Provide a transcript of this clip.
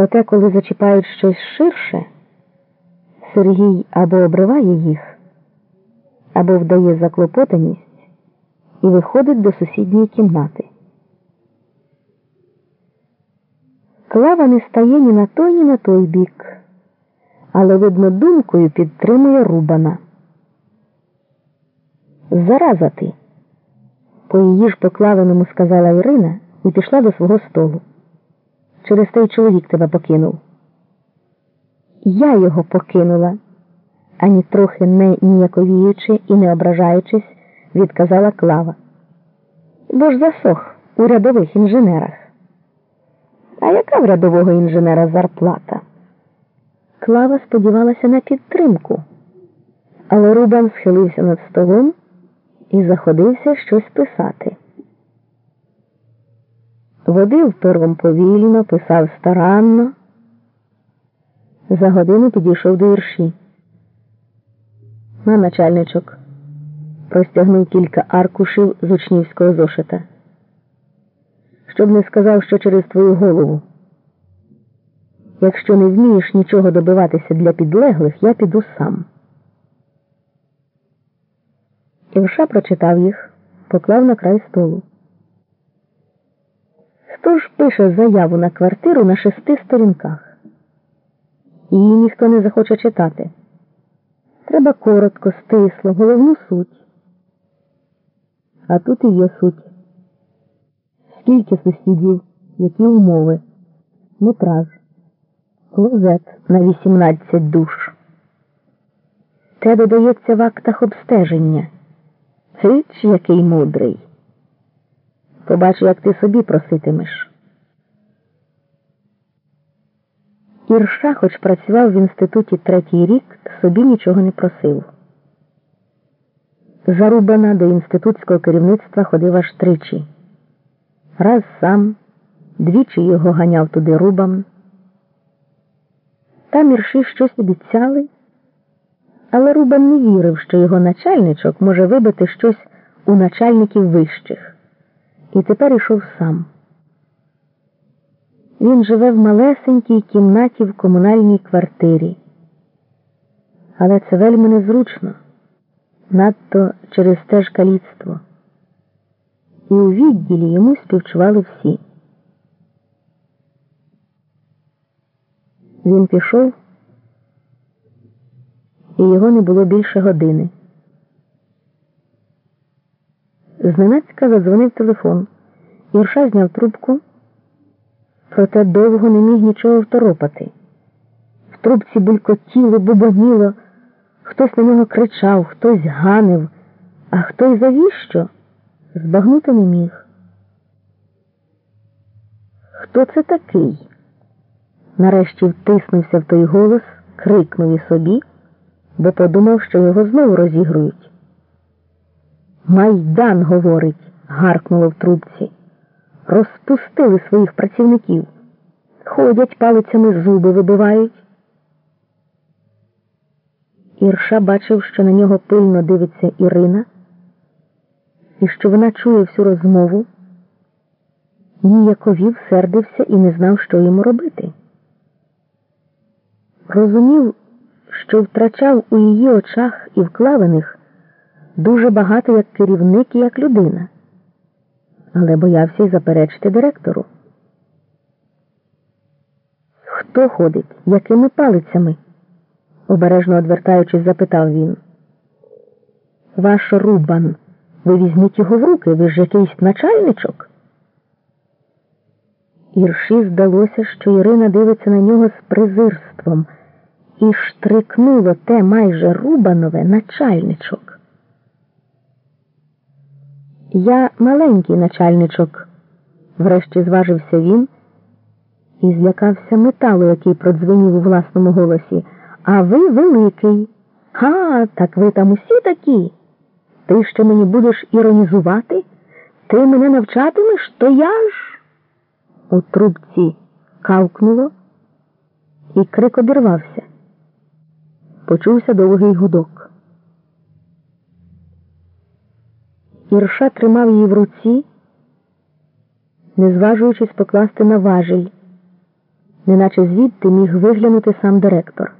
Проте, коли зачіпають щось ширше, Сергій або обриває їх, або вдає заклопотаність і виходить до сусідньої кімнати. Клава не стає ні на той, ні на той бік, але, видно, думкою підтримує Рубана. Зараза ти, по її ж поклавеному сказала Ірина і пішла до свого столу. Через той чоловік тебе покинув. Я його покинула, ані трохи не ніяковіючи і не ображаючись, відказала Клава. Бо ж засох у рядових інженерах. А яка в рядового інженера зарплата? Клава сподівалася на підтримку, але Рубан схилився над столом і заходився щось писати. Водив пером повільно, писав старанно. За годину підійшов до вірші. На начальничок простягнув кілька аркушів з учнівського зошита. Щоб не сказав, що через твою голову. Якщо не вмієш нічого добиватися для підлеглих, я піду сам. Івша прочитав їх, поклав на край столу. Хто ж пише заяву на квартиру на шести сторінках? Її ніхто не захоче читати. Треба коротко, стисло, головну суть. А тут і є суть. Скільки сусідів, які умови, метраж, клозет на 18 душ. Те додається в актах обстеження. Річ який мудрий. Побачу, як ти собі проситимеш. Ірша, хоч працював в інституті третій рік, собі нічого не просив. Зарубана до інститутського керівництва ходив аж тричі. Раз сам, двічі його ганяв туди рубам. Там ірші щось обіцяли, але Рубан не вірив, що його начальничок може вибити щось у начальників вищих. І тепер йшов сам. Він живе в малесенькій кімнаті в комунальній квартирі. Але це вельми незручно, надто через те ж каліцтво. І у відділі йому співчували всі. Він пішов, і його не було більше години. Зненацька задзвонив телефон. Ірша зняв трубку, проте довго не міг нічого второпати. В трубці булькотіло, бубоніло, хтось на нього кричав, хтось ганив, а хто й завіщо збагнути не міг. Хто це такий? Нарешті втиснувся в той голос, крикнув і собі, бо подумав, що його знову розігрують. Майдан говорить, гаркнуло в трубці. Розпустили своїх працівників. Ходять палицями зуби вибивають. Ірша бачив, що на нього пильно дивиться Ірина, і що вона чує всю розмову, ніяковів, сердився і не знав, що йому робити. Розумів, що втрачав у її очах і вклаваних дуже багато як керівник і як людина, але боявся й заперечити директору. Хто ходить, якими палицями? обережно одвертаючись, запитав він. Ваш Рубан, ви візьміть його в руки, ви ж якийсь начальничок. Ірші здалося, що Ірина дивиться на нього з презирством і штрикнуло те майже Рубанове начальничок. Я маленький начальничок, врешті зважився він і злякався металу, який продзвенів у власному голосі. А ви великий. Га, так ви там усі такі. Ти ще мені будеш іронізувати? Ти мене навчатимеш, то я ж. У трубці кавкнуло, і крик обірвався. Почувся довгий гудок. Ірша тримав її в руці, не зважуючись покласти на важіль, неначе звідти міг виглянути сам директор.